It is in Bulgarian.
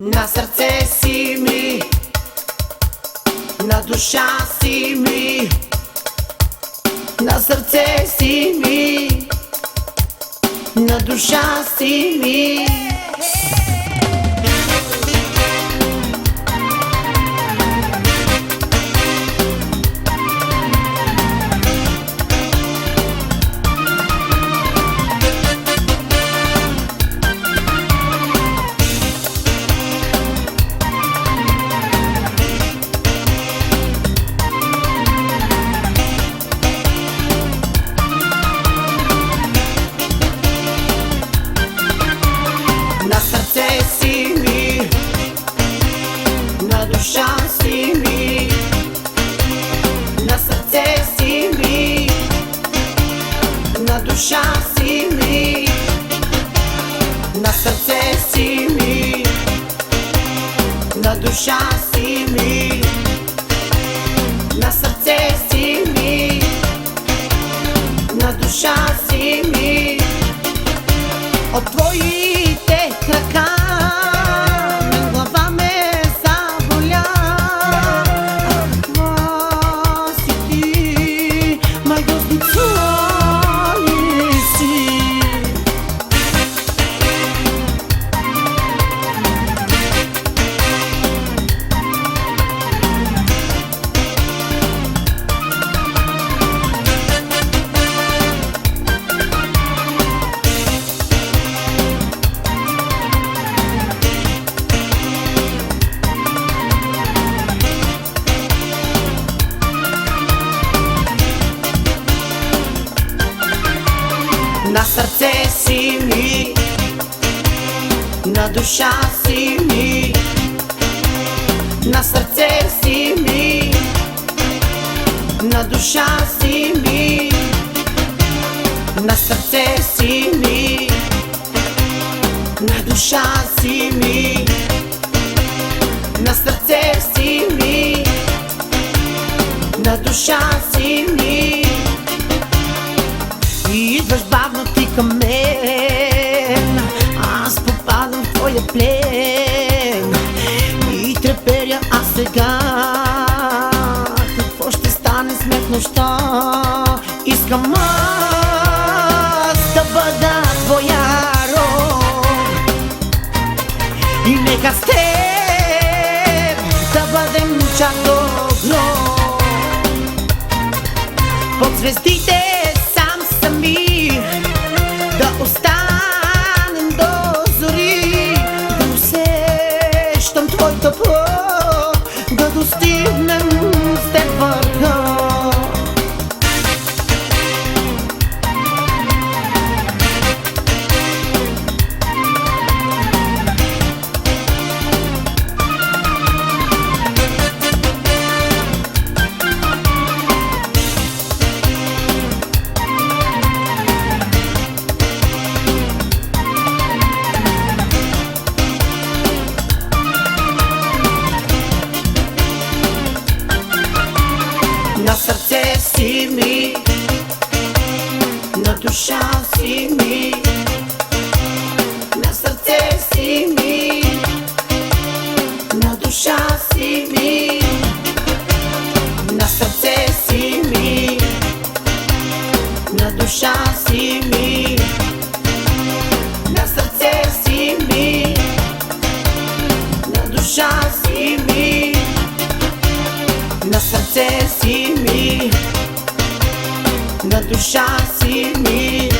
На сърце си ми, на душа си ми, на сърце си ми, на душа си ми. На сърце си ми, на душа си ми, на душа си ми, на сърце си ми, на душа си ми, на сърце си ми, на душа си ми, на сърце си ми, на душа си ми. Нека с теб да бъдем чак дно. Под звездите сам сами Да останем до зори. Да усещам твой тепло Да достигнем душа си ми. На сърце си ми. На душа си ми. На сърце си ми. На душа си ми. На сърце ми. На душа си ми. На сърце си ми, на душа си ми.